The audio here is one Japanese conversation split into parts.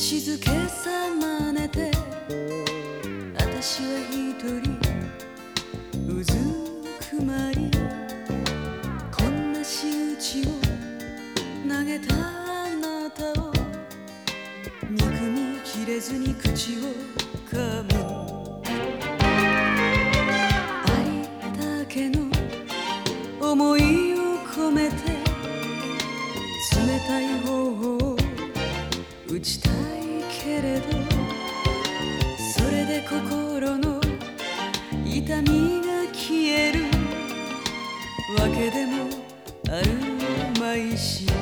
静けさ真似て私は一人うずくまりこんな仕打ちを投げたあなたを憎みきれずに口を噛む。ありたけの思いを込めて冷たい方を打ちた心の痛みが消える。わけでもあるまいし。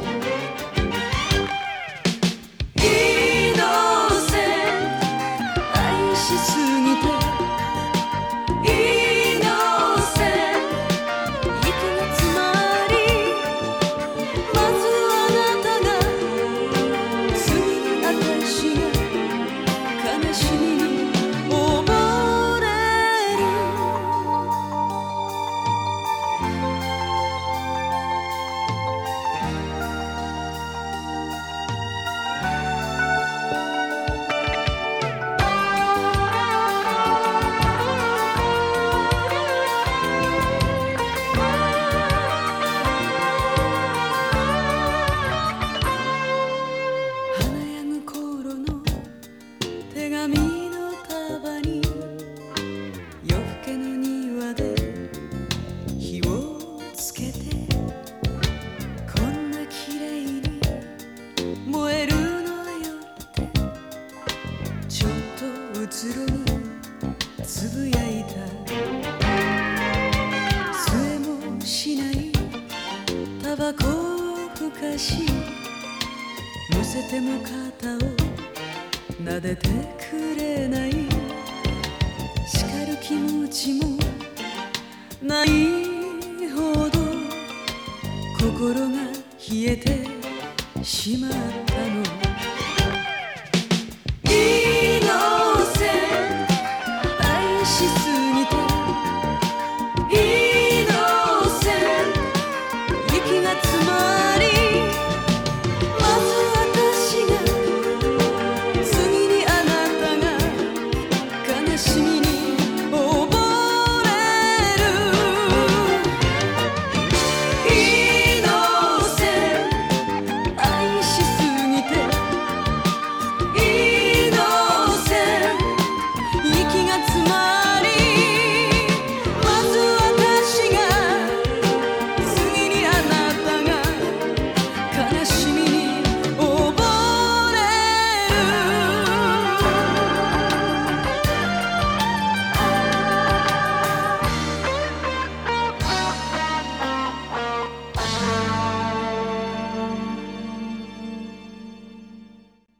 つろにつぶやいた。吸えもしない。タバコをふかし。むせても肩を。撫でてくれない。叱る気持ちも。ないほど。心が冷えてしまったの。悲しみ